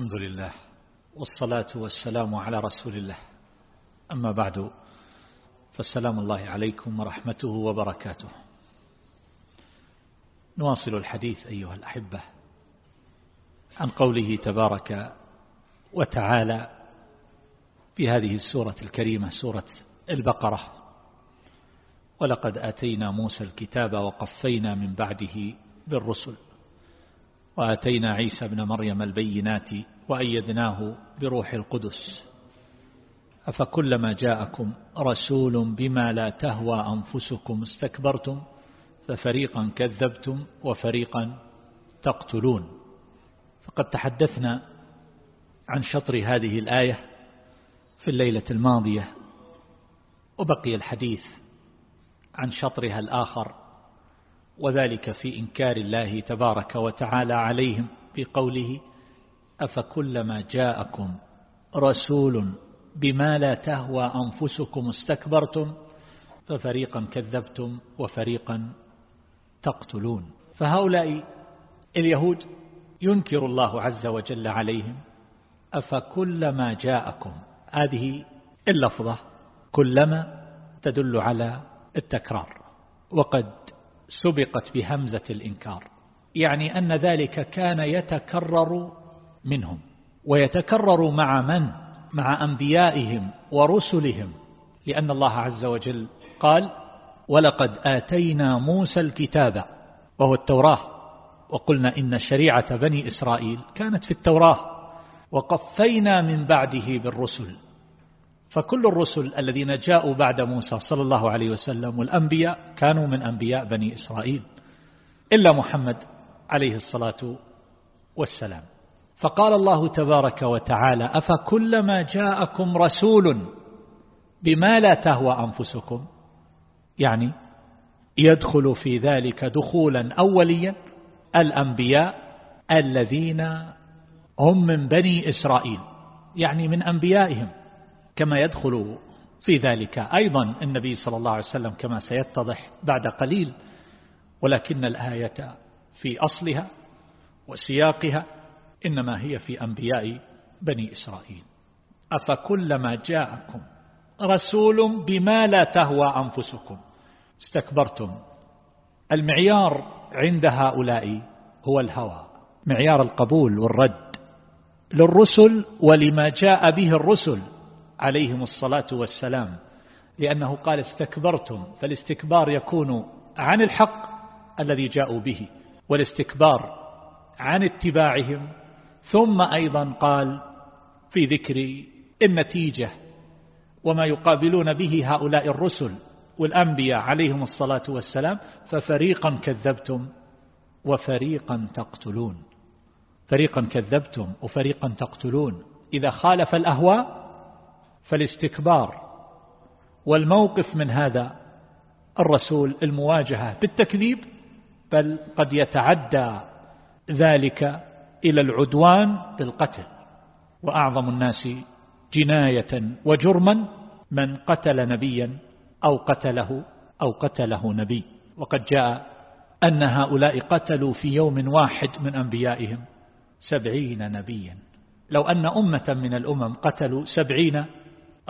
الحمد لله. والصلاة والسلام على رسول الله. أما بعد فالسلام الله عليكم ورحمته وبركاته. نواصل الحديث أيها الأحبة عن قوله تبارك وتعالى في هذه السورة الكريمة سورة البقرة ولقد آتينا موسى الكتاب وقفينا من بعده بالرسل. وآتينا عيسى بن مريم البينات وأيدناه بروح القدس. أفكلما جاءكم رسول بما لا تهوى أنفسكم استكبرتم ففريقا كذبتم وفريقا تقتلون. فقد تحدثنا عن شطر هذه الآية في الليلة الماضية وبقي الحديث عن شطرها الآخر وذلك في إنكار الله تبارك وتعالى عليهم في قوله أفكلما جاءكم رسول بما لا تهوى أنفسكم استكبرتم ففريقا كذبتم وفريقا تقتلون فهؤلاء اليهود ينكر الله عز وجل عليهم أفكلما جاءكم هذه اللفظة كلما تدل على التكرار وقد سبقت بهمزة الإنكار. يعني أن ذلك كان يتكرر منهم ويتكرر مع من؟ مع أنبيائهم ورسلهم. لأن الله عز وجل قال ولقد آتينا موسى الكتاب وهو التوراة. وقلنا إن شريعة بني إسرائيل كانت في التوراة. وقفينا من بعده بالرسل. فكل الرسل الذين جاءوا بعد موسى صلى الله عليه وسلم والأنبياء كانوا من أنبياء بني إسرائيل إلا محمد عليه الصلاة والسلام. فقال الله تبارك وتعالى أفكلما جاءكم رسول بما لا تهوى أنفسكم؟ يعني يدخل في ذلك دخولا أوليا الأنبياء الذين هم من بني إسرائيل يعني من أنبيائهم. كما يدخل في ذلك. أيضا النبي صلى الله عليه وسلم كما سيتضح بعد قليل ولكن الآية في أصلها وسياقها إنما هي في أنبياء بني إسرائيل. أفكلما جاءكم رسول بما لا تهوى أنفسكم استكبرتم. المعيار عند هؤلاء هو الهوى معيار القبول والرد للرسل ولما جاء به الرسل. عليهم الصلاة والسلام لأنه قال استكبرتم فالاستكبار يكون عن الحق الذي جاءوا به والاستكبار عن اتباعهم. ثم أيضا قال في ذكر النتيجة وما يقابلون به هؤلاء الرسل والأنبياء عليهم الصلاة والسلام ففريقا كذبتم وفريقا تقتلون. فريقا كذبتم وفريقا تقتلون. إذا خالف الأهواء فالاستكبار والموقف من هذا الرسول المواجهة بالتكذيب بل قد يتعدى ذلك إلى العدوان بالقتل. وأعظم الناس جناية وجرما من قتل نبيا أو قتله أو قتله نبي. وقد جاء أن هؤلاء قتلوا في يوم واحد من أنبيائهم سبعين نبيا. لو أن أمة من الأمم قتلوا سبعين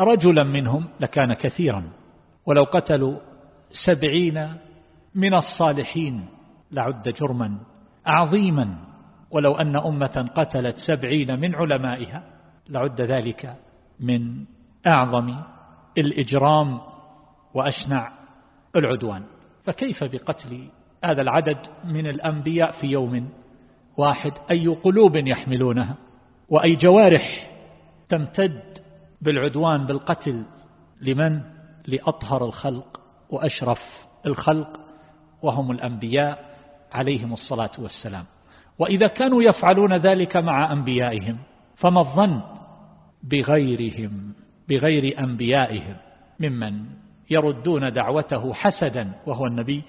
رجلا منهم لكان كثيرا ولو قتلوا سبعين من الصالحين لعد جرما عظيما ولو أن أمة قتلت سبعين من علمائها لعد ذلك من أعظم الإجرام وأشنع العدوان. فكيف بقتل هذا العدد من الأنبياء في يوم واحد؟ أي قلوب يحملونها؟ وأي جوارح تمتد بالعدوان بالقتل. لمن؟ لأطهر الخلق وأشرف الخلق وهم الأنبياء عليهم الصلاة والسلام. وإذا كانوا يفعلون ذلك مع أنبيائهم فما الظن بغيرهم بغير أنبيائهم؟ ممن يردون دعوته حسدا وهو النبي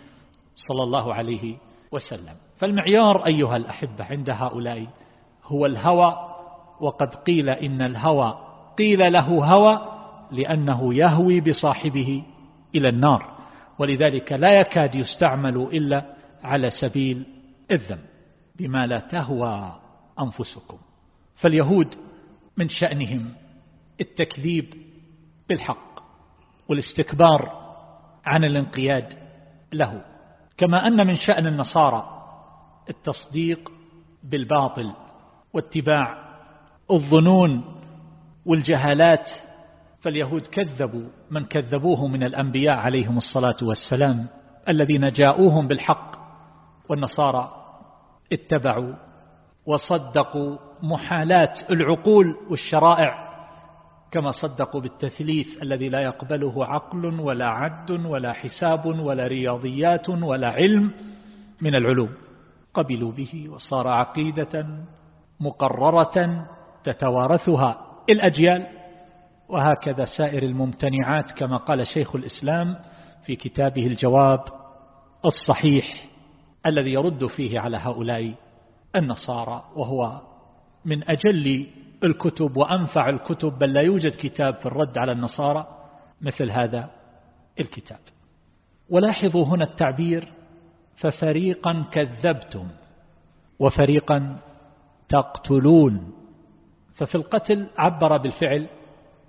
صلى الله عليه وسلم. فالمعيار أيها الأحبة عند هؤلاء هو الهوى وقد قيل إن الهوى قيل له هوى لأنه يهوي بصاحبه إلى النار ولذلك لا يكاد يستعمل إلا على سبيل الذنب بما لا تهوى أنفسكم. فاليهود من شأنهم التكذيب بالحق والاستكبار عن الانقياد له كما أن من شأن النصارى التصديق بالباطل واتباع الظنون والجهالات فاليهود كذبوا من كذبوه من الأنبياء عليهم الصلاة والسلام الذين جاءوهم بالحق والنصارى اتبعوا وصدقوا محالات العقول والشرائع كما صدقوا بالتثليث الذي لا يقبله عقل ولا عد ولا حساب ولا رياضيات ولا علم من العلوم. قبلوا به وصار عقيدة مقررة تتوارثها. الأجيال وهكذا سائر الممتنعات كما قال شيخ الإسلام في كتابه الجواب الصحيح الذي يرد فيه على هؤلاء النصارى وهو من أجل الكتب وأنفع الكتب بل لا يوجد كتاب في الرد على النصارى مثل هذا الكتاب. ولاحظوا هنا التعبير ففريقا كذبتم وفريقا تقتلون. ففي القتل عبر بالفعل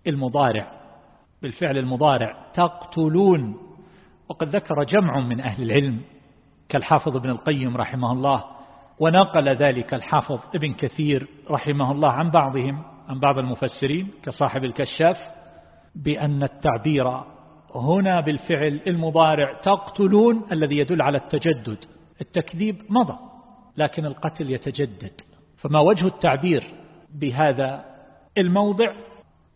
المضارع. بالفعل المضارع تقتلون. وقد ذكر جمع من أهل العلم كالحافظ ابن القيم رحمه الله ونقل ذلك الحافظ ابن كثير رحمه الله عن بعضهم عن بعض المفسرين كصاحب الكشاف بأن التعبير هنا بالفعل المضارع تقتلون الذي يدل على التجدد. التكذيب مضى لكن القتل يتجدد. فما وجه التعبير بهذا الموضع.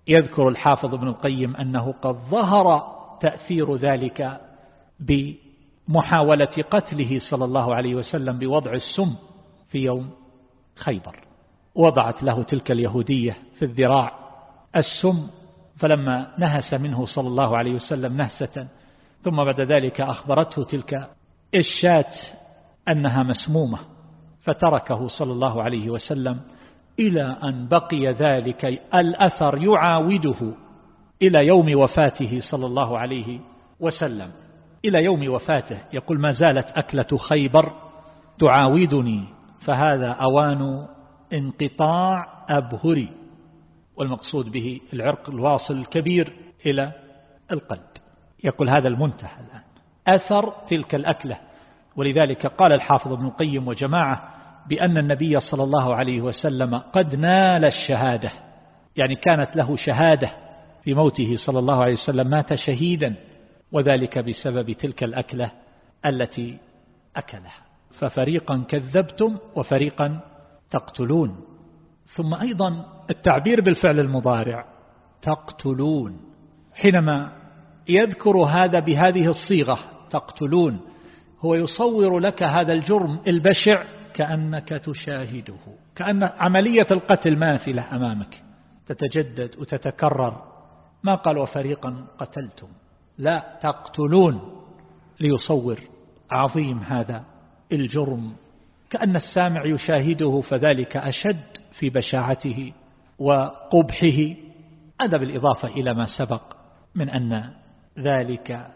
يذكر الحافظ ابن القيم أنه قد ظهر تأثير ذلك بمحاولة قتله صلى الله عليه وسلم بوضع السم في يوم خيبر. وضعت له تلك اليهودية في الذراع السم فلما نهس منه صلى الله عليه وسلم نهسة ثم بعد ذلك أخبرته تلك الشاة أنها مسمومة فتركه صلى الله عليه وسلم إلى أن بقي ذلك الأثر يعاوده إلى يوم وفاته صلى الله عليه وسلم. إلى يوم وفاته يقول ما زالت أكلة خيبر تعاودني فهذا أوان انقطاع أبهري والمقصود به العرق الواصل الكبير إلى القلب. يقول هذا المنتهى الآن. أثر تلك الأكلة ولذلك قال الحافظ ابن القيم وجماعة بأن النبي صلى الله عليه وسلم قد نال الشهادة يعني كانت له شهادة في موته صلى الله عليه وسلم مات شهيدا وذلك بسبب تلك الأكلة التي أكلها. ففريقا كذبتم وفريقا تقتلون. ثم أيضا التعبير بالفعل المضارع تقتلون. حينما يذكر هذا بهذه الصيغة تقتلون هو يصور لك هذا الجرم البشع كأنك تشاهده. كأن عملية القتل ماثلة أمامك. تتجدد وتتكرر. ما قال وفريقا قتلتم. لا تقتلون. ليصور عظيم هذا الجرم. كأن السامع يشاهده فذلك أشد في بشاعته وقبحه. هذا بالإضافة إلى ما سبق من أن ذلك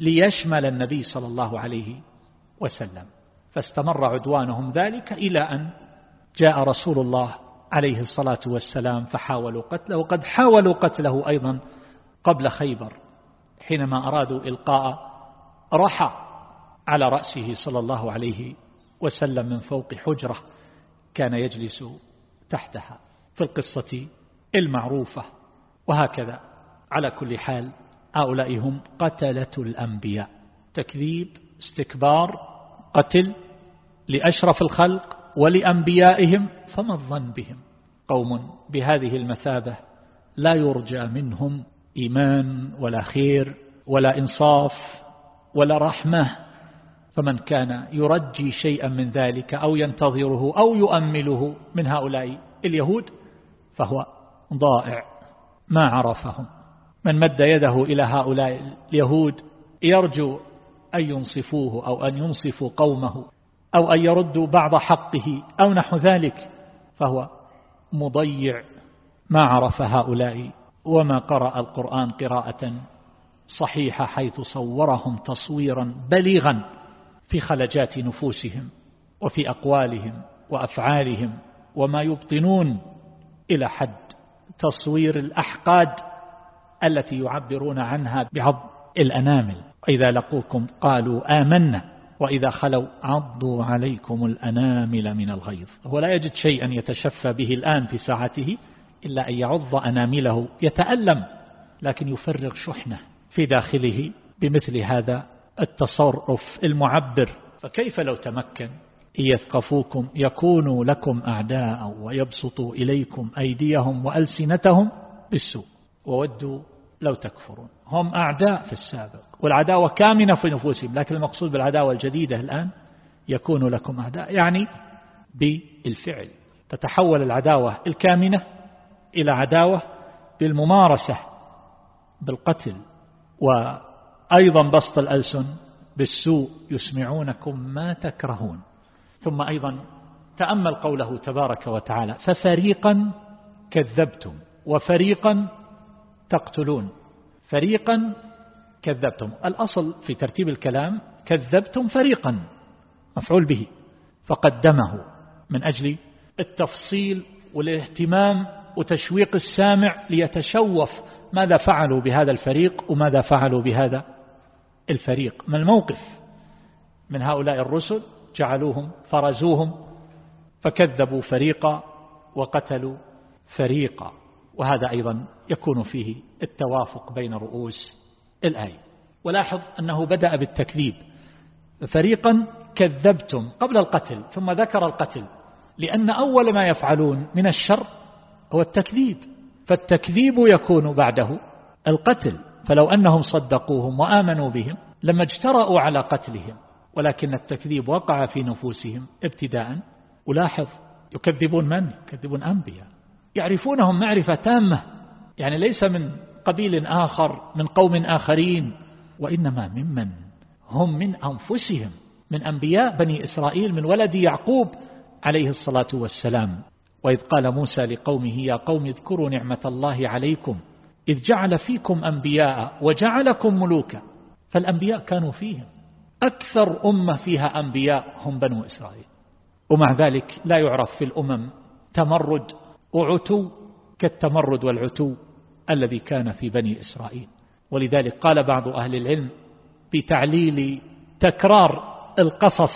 ليشمل النبي صلى الله عليه وسلم. فاستمر عدوانهم ذلك إلى أن جاء رسول الله عليه الصلاة والسلام فحاولوا قتله وقد حاولوا قتله أيضا قبل خيبر حينما أرادوا إلقاء رحى على رأسه صلى الله عليه وسلم من فوق حجرة كان يجلس تحتها في القصة المعروفة. وهكذا على كل حال هؤلاء هم قتلة الأنبياء. تكذيب استكبار قتل لأشرف الخلق ولأنبيائهم فما الظن بهم؟ قوم بهذه المثابة لا يرجى منهم إيمان ولا خير ولا إنصاف ولا رحمة. فمن كان يرجي شيئا من ذلك أو ينتظره أو يؤمله من هؤلاء اليهود فهو ضائع ما عرفهم. من مد يده إلى هؤلاء اليهود يرجو أن ينصفوه أو أن ينصفوا قومه أو أن يردوا بعض حقه أو نحو ذلك فهو مضيع ما عرف هؤلاء وما قرأ القرآن قراءة صحيحة حيث صورهم تصويرا بليغا في خلجات نفوسهم وفي أقوالهم وأفعالهم وما يبطنون إلى حد تصوير الأحقاد التي يعبرون عنها بعض الأنامل. وإذا لقوكم قالوا آمنا وإذا خلوا عضوا عليكم الأنامل من الغيظ. هو لا يجد شيئا يتشفى به الآن في ساعته إلا أن يعض أنامله يتألم لكن يفرغ شحنة في داخله بمثل هذا التصرف المعبر. فكيف لو تمكن إن يثقفوكم يكونوا لكم أعداء ويبسطوا إليكم أيديهم وألسنتهم بالسوء؟ وودوا لو تكفرون. هم أعداء في السابق والعداوة كامنة في نفوسهم لكن المقصود بالعداوة الجديدة الآن يكون لكم أعداء يعني بالفعل. تتحول العداوة الكامنة إلى عداوة بالممارسة بالقتل وأيضا بسط الألسن بالسوء يسمعونكم ما تكرهون. ثم أيضا تأمل قوله تبارك وتعالى ففريقا كذبتم وفريقا تقتلون. فريقا كذبتم. الأصل في ترتيب الكلام كذبتم فريقا مفعول به فقدمه. من أجل التفصيل والاهتمام وتشويق السامع ليتشوف ماذا فعلوا بهذا الفريق وماذا فعلوا بهذا الفريق. ما الموقف؟ من هؤلاء الرسل جعلوهم فرزوهم فكذبوا فريقا وقتلوا فريقا. وهذا أيضا يكون فيه التوافق بين رؤوس الآية. ولاحظ أنه بدأ بالتكذيب. فريقا كذبتم قبل القتل ثم ذكر القتل لأن أول ما يفعلون من الشر هو التكذيب. فالتكذيب يكون بعده القتل. فلو أنهم صدقوهم وآمنوا بهم لما اجترأوا على قتلهم ولكن التكذيب وقع في نفوسهم ابتداء. ولاحظ يكذبون من؟ يكذبون أنبياء. يعرفونهم معرفة تامة. يعني ليس من قبيل آخر من قوم آخرين وإنما ممن هم من أنفسهم من أنبياء بني إسرائيل من ولد يعقوب عليه الصلاة والسلام. وإذ قال موسى لقومه يا قوم اذكروا نعمة الله عليكم إذ جعل فيكم أنبياء وجعلكم ملوكا. فالأنبياء كانوا فيهم. أكثر أمة فيها أنبياء هم بنو إسرائيل. ومع ذلك لا يعرف في الأمم تمرد وعتو كالتمرد والعتو الذي كان في بني إسرائيل. ولذلك قال بعض أهل العلم بتعليل تكرار القصص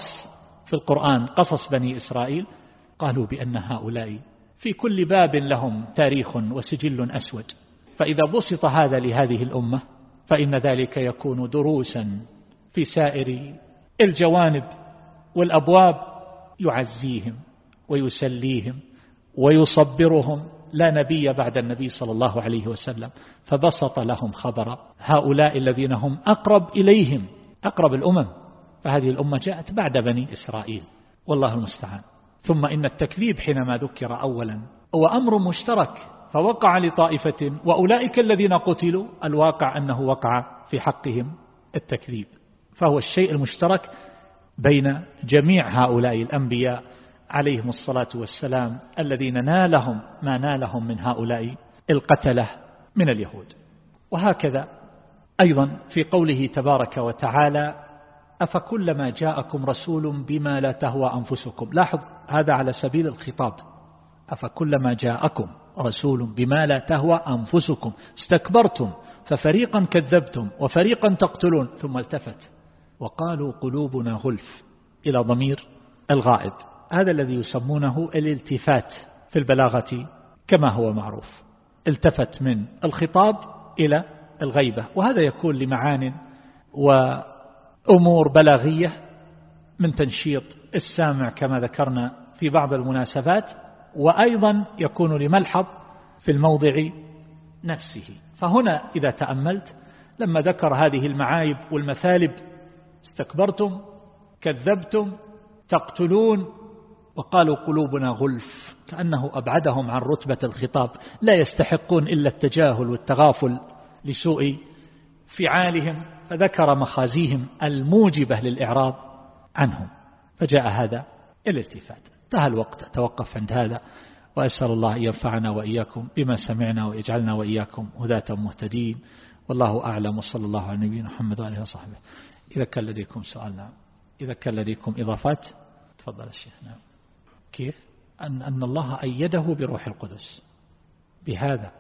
في القرآن قصص بني إسرائيل قالوا بأن هؤلاء في كل باب لهم تاريخ وسجل أسود. فإذا بسط هذا لهذه الأمة فإن ذلك يكون دروسا في سائر الجوانب والأبواب يعزيهم ويسليهم. ويصبرهم لا نبي بعد النبي صلى الله عليه وسلم فبسط لهم خبر هؤلاء الذين هم أقرب إليهم أقرب الأمم. فهذه الأمة جاءت بعد بني إسرائيل والله المستعان. ثم إن التكذيب حينما ذكر أولا هو أمر مشترك فوقع لطائفة وأولئك الذين قتلوا الواقع أنه وقع في حقهم التكذيب. فهو الشيء المشترك بين جميع هؤلاء الأنبياء عليهم الصلاة والسلام الذين نالهم ما نالهم من هؤلاء القتلة من اليهود. وهكذا أيضا في قوله تبارك وتعالى أفكلما جاءكم رسول بما لا تهوى أنفسكم. لاحظ هذا على سبيل الخطاب. أفكلما جاءكم رسول بما لا تهوى أنفسكم. استكبرتم ففريقا كذبتم وفريقا تقتلون. ثم التفت. وقالوا قلوبنا غلف إلى ضمير الغائب. هذا الذي يسمونه الالتفات في البلاغة كما هو معروف. التفت من الخطاب إلى الغيبة وهذا يكون لمعان وأمور بلاغية من تنشيط السامع كما ذكرنا في بعض المناسبات وأيضا يكون لملحظ في الموضع نفسه. فهنا إذا تأملت لما ذكر هذه المعايب والمثالب استكبرتم كذبتم تقتلون وقالوا قلوبنا غلف كأنه أبعدهم عن رتبة الخطاب لا يستحقون إلا التجاهل والتغافل لسوء فعالهم فذكر مخازيهم الموجبة للإعراض عنهم. فجاء هذا الالتفات انتهى الوقت. توقف عند هذا وأسأل الله أن ينفعنا وإياكم بما سمعنا ويجعلنا وإياكم هداة مهتدين. والله أعلم. وصلى الله على نبينا محمد وآله وصحبه. إذا كان لديكم سؤال نعم. إذا كان لديكم إضافات تفضل الشيخ نعم. كيف؟ أن, أن الله أيده بروح القدس. بهذا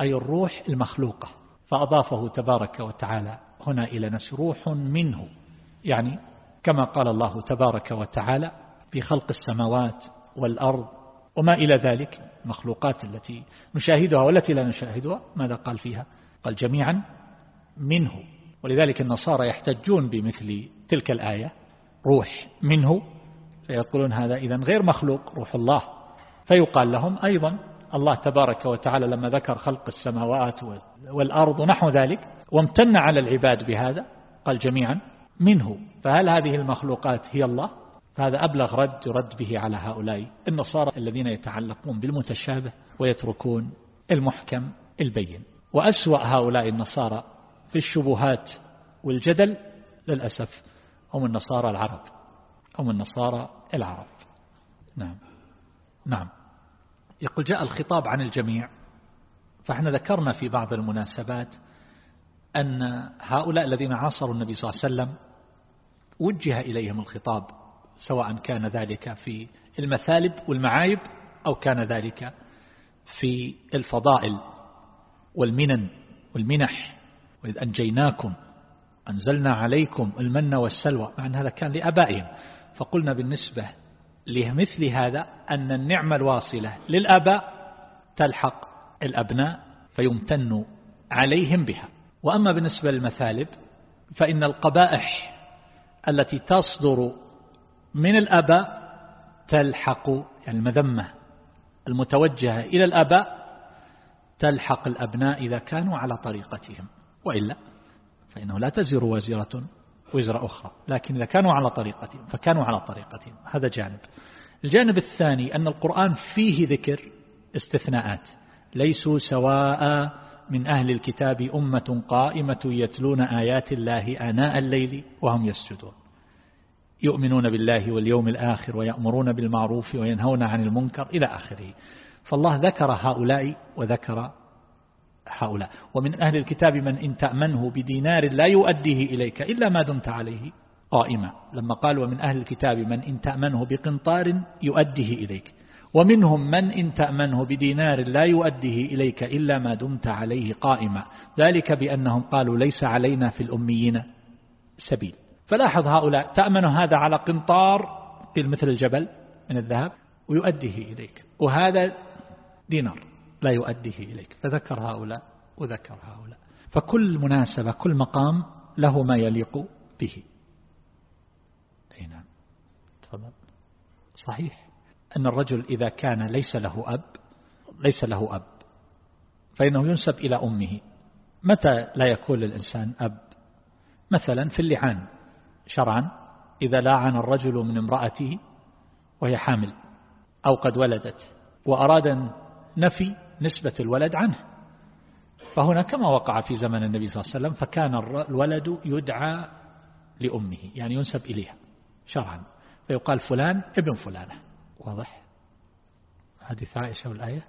أي الروح المخلوقة. فأضافه تبارك وتعالى هنا إلى نفس روح منه. يعني كما قال الله تبارك وتعالى في خلق السماوات والأرض وما إلى ذلك مخلوقات التي نشاهدها والتي لا نشاهدها ماذا قال فيها؟ قال جميعا منه. ولذلك النصارى يحتجون بمثل تلك الآية روح منه. فيقولون هذا إذا غير مخلوق روح الله. فيقال لهم أيضا الله تبارك وتعالى لما ذكر خلق السماوات والأرض ونحو ذلك وامتن على العباد بهذا قال جميعا منه. فهل هذه المخلوقات هي الله؟ فهذا أبلغ رد يرد به على هؤلاء النصارى الذين يتعلقون بالمتشابه ويتركون المحكم البين. وأسوأ هؤلاء النصارى في الشبهات والجدل للأسف هم النصارى العرب. هم النصارى العرب. نعم. نعم. يقول جاء الخطاب عن الجميع. فإحنا ذكرنا في بعض المناسبات أن هؤلاء الذين عاصروا النبي صلى الله عليه وسلم وجه إليهم الخطاب سواء كان ذلك في المثالب والمعايب أو كان ذلك في الفضائل والمنن والمنح وإذ أنجيناكم أنزلنا عليكم المن والسلوى مع أن هذا كان لأبائهم. فقلنا بالنسبة لمثل هذا أن النعمة الواصلة للآباء تلحق الأبناء فيمتن عليهم بها. وأما بالنسبة للمثالب فإن القبائح التي تصدر من الآباء تلحق يعني المذمة المتوجهة إلى الآباء تلحق الأبناء إذا كانوا على طريقتهم. وإلا فإنه لا تزر وازرة وزر أخرى لكن إذا كانوا على طريقتهم فكانوا على طريقتهم. هذا جانب. الجانب الثاني أن القرآن فيه ذكر استثناءات ليسوا سواء من أهل الكتاب أمة قائمة يتلون آيات الله آناء الليل وهم يسجدون. يؤمنون بالله واليوم الآخر ويأمرون بالمعروف وينهون عن المنكر إلى آخره. فالله ذكر هؤلاء وذكر هؤلاء. ومن أهل الكتاب من إن تأمنه بدينار لا يؤديه إليك إلا ما دمت عليه. قائمة. لما قال ومن أهل الكتاب من إن تأمنه بقنطار يؤديه إليك. ومنهم من إن تأمنه بدينار لا يؤديه إليك إلا ما دمت عليه. قائمة. ذلك بأنهم قالوا ليس علينا في الأميين سبيل. فلاحظ هؤلاء تأمن هذا على قنطار مثل الجبل من الذهب ويؤديه إليك. وهذا دينار. لا يؤديه إليك. فذكر هؤلاء وذكر هؤلاء. فكل مناسبة كل مقام له ما يليق به. أي نعم. تفضل. صحيح أن الرجل إذا كان ليس له أب ليس له أب فإنه ينسب إلى أمه. متى لا يكون للإنسان أب؟ مثلا في اللعان. شرعا إذا لاعن الرجل من امرأته وهي حامل أو قد ولدت وأراد نفي نسبة الولد عنه. فهنا كما وقع في زمن النبي صلى الله عليه وسلم فكان الولد يدعى لأمه يعني ينسب إليها شرعا. فيقال فلان ابن فلانة. واضح؟ حديث عائشة والآية.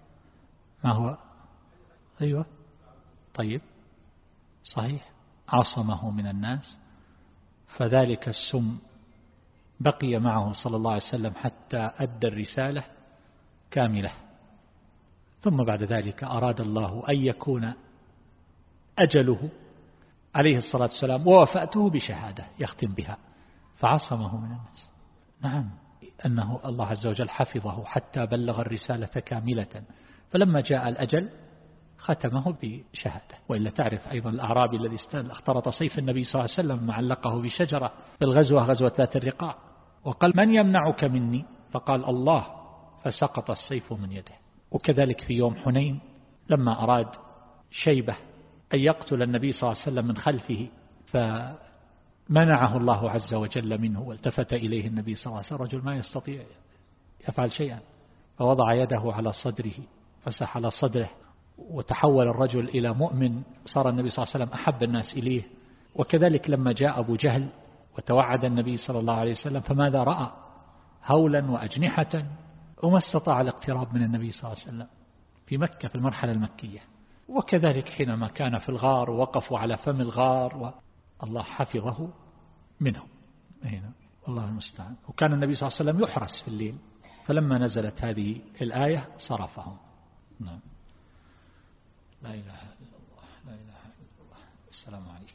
ما هو؟ أيوة. طيب. صحيح. عصمه من الناس. فذلك السم بقي معه صلى الله عليه وسلم حتى أدى الرسالة كاملة. ثم بعد ذلك أراد الله أن يكون أجله عليه الصلاة والسلام ووفأته بشهادة يختم بها فعصمه من الناس. نعم أنه الله عز وجل حفظه حتى بلغ الرسالة كاملة فلما جاء الأجل ختمه بشهادة. وإلا تعرف أيضا الأعرابي الذي اخترط سيف النبي صلى الله عليه وسلم معلقه بشجرة في الغزوة غزوة ذات الرقاع وقال من يمنعك مني؟ فقال الله. فسقط السيف من يده. وكذلك في يوم حنين لما أراد شيبة أن يقتل النبي صلى الله عليه وسلم من خلفه فمنعه الله عز وجل منه والتفت إليه النبي صلى الله عليه وسلم. رجل ما يستطيع يفعل شيئا. فوضع يده على صدره فسح على صدره وتحول الرجل إلى مؤمن صار النبي صلى الله عليه وسلم أحب الناس إليه. وكذلك لما جاء أبو جهل وتوعد النبي صلى الله عليه وسلم فماذا رأى؟ هولا وأجنحة وما استطاع الاقتراب من النبي صلى الله عليه وسلم في مكة في المرحلة المكية. وكذلك حينما كان في الغار وقفوا على فم الغار والله حفظه منهم. هنا الله المستعان. وكان النبي صلى الله عليه وسلم يحرس في الليل فلما نزلت هذه الآية صرفهم. نعم. لا إله إلا الله لا إله إلا الله. السلام عليكم.